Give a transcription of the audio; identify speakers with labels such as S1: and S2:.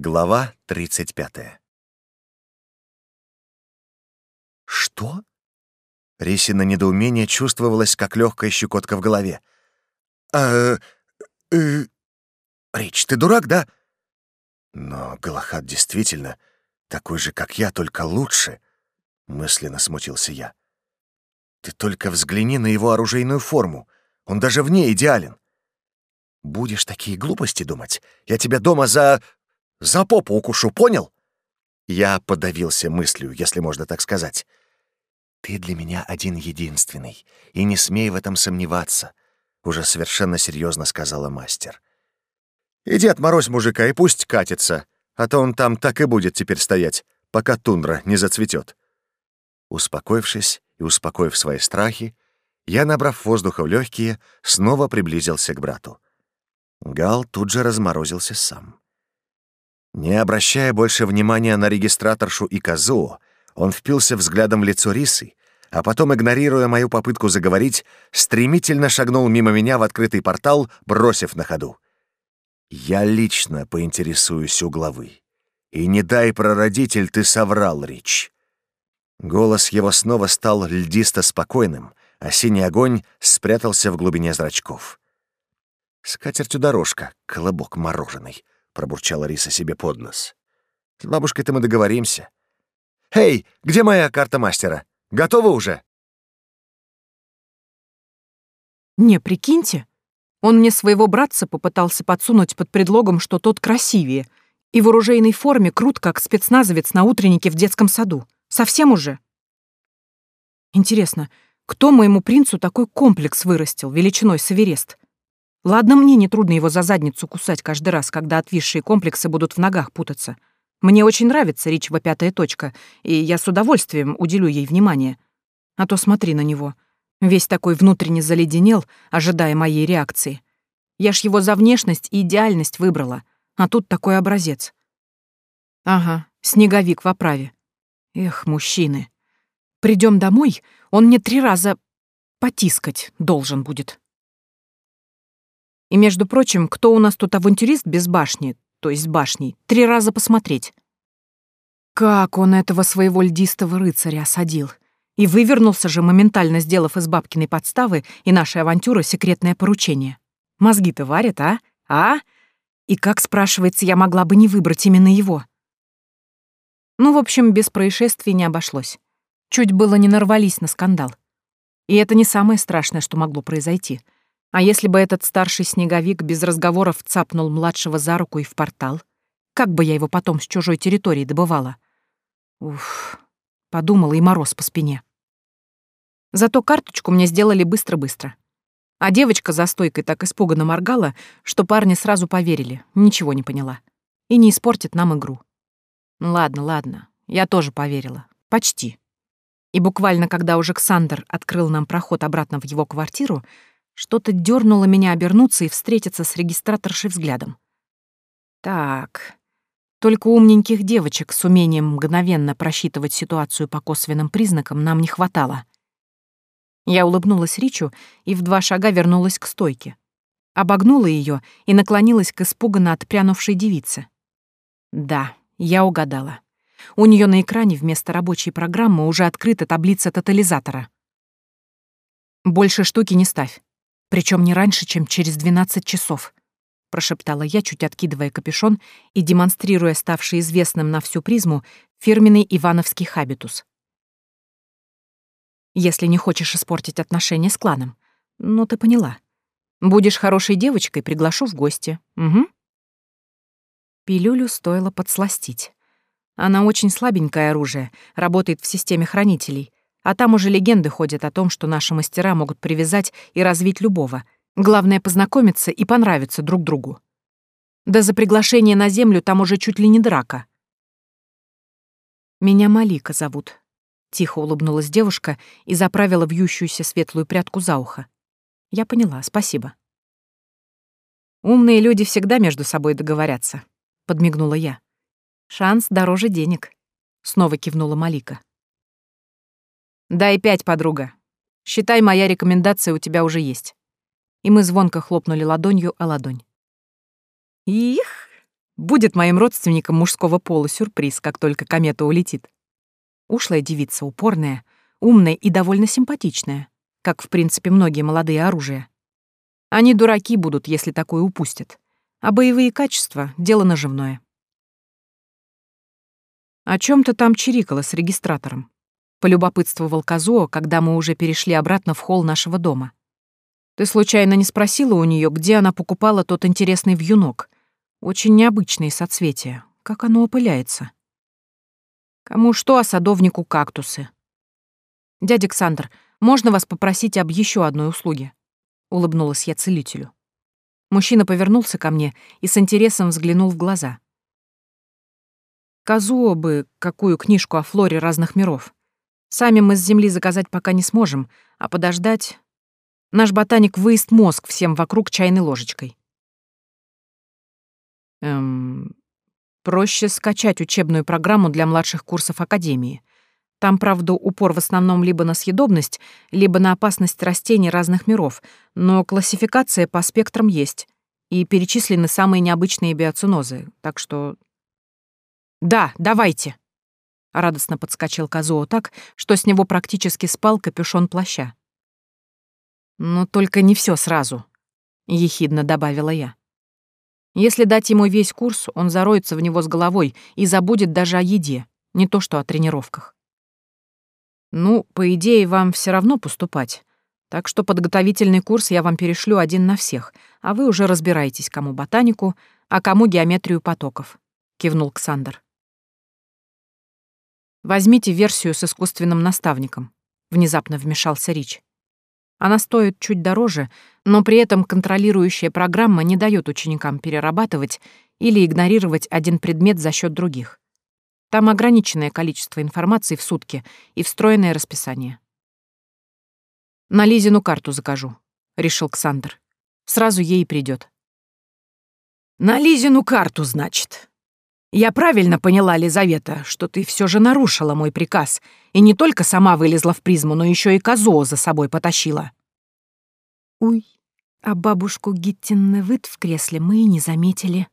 S1: Глава 35. Что? Ресина недоумение чувствовалась как легкая щекотка в голове. А... Э, Рич, ты дурак, да? Но Галахат действительно такой же, как я, только лучше, мысленно смутился я. Ты только взгляни на его оружейную форму. Он даже в ней идеален. Будешь такие глупости думать, я тебя дома за... За попу укушу, понял?» Я подавился мыслью, если можно так сказать. «Ты для меня один-единственный, и не смей в этом сомневаться», — уже совершенно серьезно сказала мастер. «Иди отморозь мужика и пусть катится, а то он там так и будет теперь стоять, пока тундра не зацветет». Успокоившись и успокоив свои страхи, я, набрав воздуха в легкие, снова приблизился к брату. Гал тут же разморозился сам. Не обращая больше внимания на регистраторшу и Казуо, он впился взглядом в лицо Рисы, а потом, игнорируя мою попытку заговорить, стремительно шагнул мимо меня в открытый портал, бросив на ходу. «Я лично поинтересуюсь у главы. И не дай, прародитель, ты соврал, Рич». Голос его снова стал льдисто спокойным, а синий огонь спрятался в глубине зрачков. «Скатертью дорожка, колобок мороженый», пробурчала Риса себе под нос. «С бабушкой-то мы договоримся». «Эй, где моя карта мастера? Готова уже?»
S2: «Не, прикиньте, он мне своего братца попытался подсунуть под предлогом, что тот красивее, и в оружейной форме крут, как спецназовец на утреннике в детском саду. Совсем уже?» «Интересно, кто моему принцу такой комплекс вырастил величиной с Эверест?» Ладно, мне нетрудно его за задницу кусать каждый раз, когда отвисшие комплексы будут в ногах путаться. Мне очень нравится Ричева пятая точка, и я с удовольствием уделю ей внимание. А то смотри на него. Весь такой внутренне заледенел, ожидая моей реакции. Я ж его за внешность и идеальность выбрала, а тут такой образец. Ага, снеговик в оправе. Эх, мужчины. Придем домой, он мне три раза потискать должен будет. И, между прочим, кто у нас тут авантюрист без башни, то есть башней, три раза посмотреть. Как он этого своего льдистого рыцаря осадил. И вывернулся же, моментально сделав из бабкиной подставы и нашей авантюры секретное поручение. Мозги-то варят, а? А? И как, спрашивается, я могла бы не выбрать именно его? Ну, в общем, без происшествий не обошлось. Чуть было не нарвались на скандал. И это не самое страшное, что могло произойти — а если бы этот старший снеговик без разговоров цапнул младшего за руку и в портал? Как бы я его потом с чужой территории добывала? Уф, подумала и мороз по спине. Зато карточку мне сделали быстро-быстро. А девочка за стойкой так испуганно моргала, что парни сразу поверили, ничего не поняла. И не испортит нам игру. Ну ладно, ладно, я тоже поверила. Почти. И буквально, когда уже Ксандр открыл нам проход обратно в его квартиру, что-то дернуло меня обернуться и встретиться с регистраторшей взглядом. Так, только умненьких девочек с умением мгновенно просчитывать ситуацию по косвенным признакам нам не хватало. Я улыбнулась Ричу и в два шага вернулась к стойке. Обогнула ее и наклонилась к испуганно отпрянувшей девице. Да, я угадала. У нее на экране вместо рабочей программы уже открыта таблица тотализатора. «Больше штуки не ставь причем не раньше, чем через 12 часов», — прошептала я, чуть откидывая капюшон и демонстрируя ставший известным на всю призму фирменный ивановский хабитус. «Если не хочешь испортить отношения с кланом. Ну, ты поняла. Будешь хорошей девочкой, приглашу в гости. Угу». Пилюлю стоило подсластить. Она очень слабенькое оружие, работает в системе хранителей, а там уже легенды ходят о том, что наши мастера могут привязать и развить любого. Главное — познакомиться и понравиться друг другу. Да за приглашение на землю там уже чуть ли не драка. «Меня Малика зовут», — тихо улыбнулась девушка и заправила вьющуюся светлую прядку за ухо. «Я поняла, спасибо». «Умные люди всегда между собой договорятся», — подмигнула я. «Шанс дороже денег», — снова кивнула Малика. Да и пять, подруга. Считай, моя рекомендация у тебя уже есть. И мы звонко хлопнули ладонью о ладонь. Их! Будет моим родственникам мужского пола сюрприз, как только комета улетит. Ушлая девица упорная, умная и довольно симпатичная, как, в принципе, многие молодые оружия. Они дураки будут, если такое упустят. А боевые качества — дело наживное. О чем то там чирикала с регистратором. — полюбопытствовал Козо, когда мы уже перешли обратно в холл нашего дома. «Ты случайно не спросила у нее, где она покупала тот интересный вьюнок? Очень необычные соцветия. Как оно опыляется?» «Кому что, а садовнику кактусы». «Дядя Александр, можно вас попросить об еще одной услуге?» — улыбнулась я целителю. Мужчина повернулся ко мне и с интересом взглянул в глаза. «Казуо бы, какую книжку о флоре разных миров!» Сами мы с земли заказать пока не сможем, а подождать... Наш ботаник выест мозг всем вокруг чайной ложечкой. Эм, проще скачать учебную программу для младших курсов Академии. Там, правда, упор в основном либо на съедобность, либо на опасность растений разных миров, но классификация по спектрам есть, и перечислены самые необычные биоцинозы, так что... «Да, давайте!» — радостно подскочил Казуо так, что с него практически спал капюшон плаща. «Но только не все сразу», — ехидно добавила я. «Если дать ему весь курс, он зароется в него с головой и забудет даже о еде, не то что о тренировках». «Ну, по идее, вам все равно поступать. Так что подготовительный курс я вам перешлю один на всех, а вы уже разбираетесь, кому ботанику, а кому геометрию потоков», — кивнул Ксандр. Возьмите версию с искусственным наставником», — внезапно вмешался Рич. Она стоит чуть дороже, но при этом контролирующая программа не дает ученикам перерабатывать или игнорировать один предмет за счет других. Там ограниченное количество информации в сутки и встроенное расписание. «На Лизину карту закажу», — решил Александр. «Сразу ей придет. «На Лизину карту, значит», я правильно поняла, Лизавета, что ты все же нарушила мой приказ и не только сама вылезла в призму, но еще и козо за собой потащила.
S3: Уй, а бабушку Гиттинны вид в кресле мы и не заметили.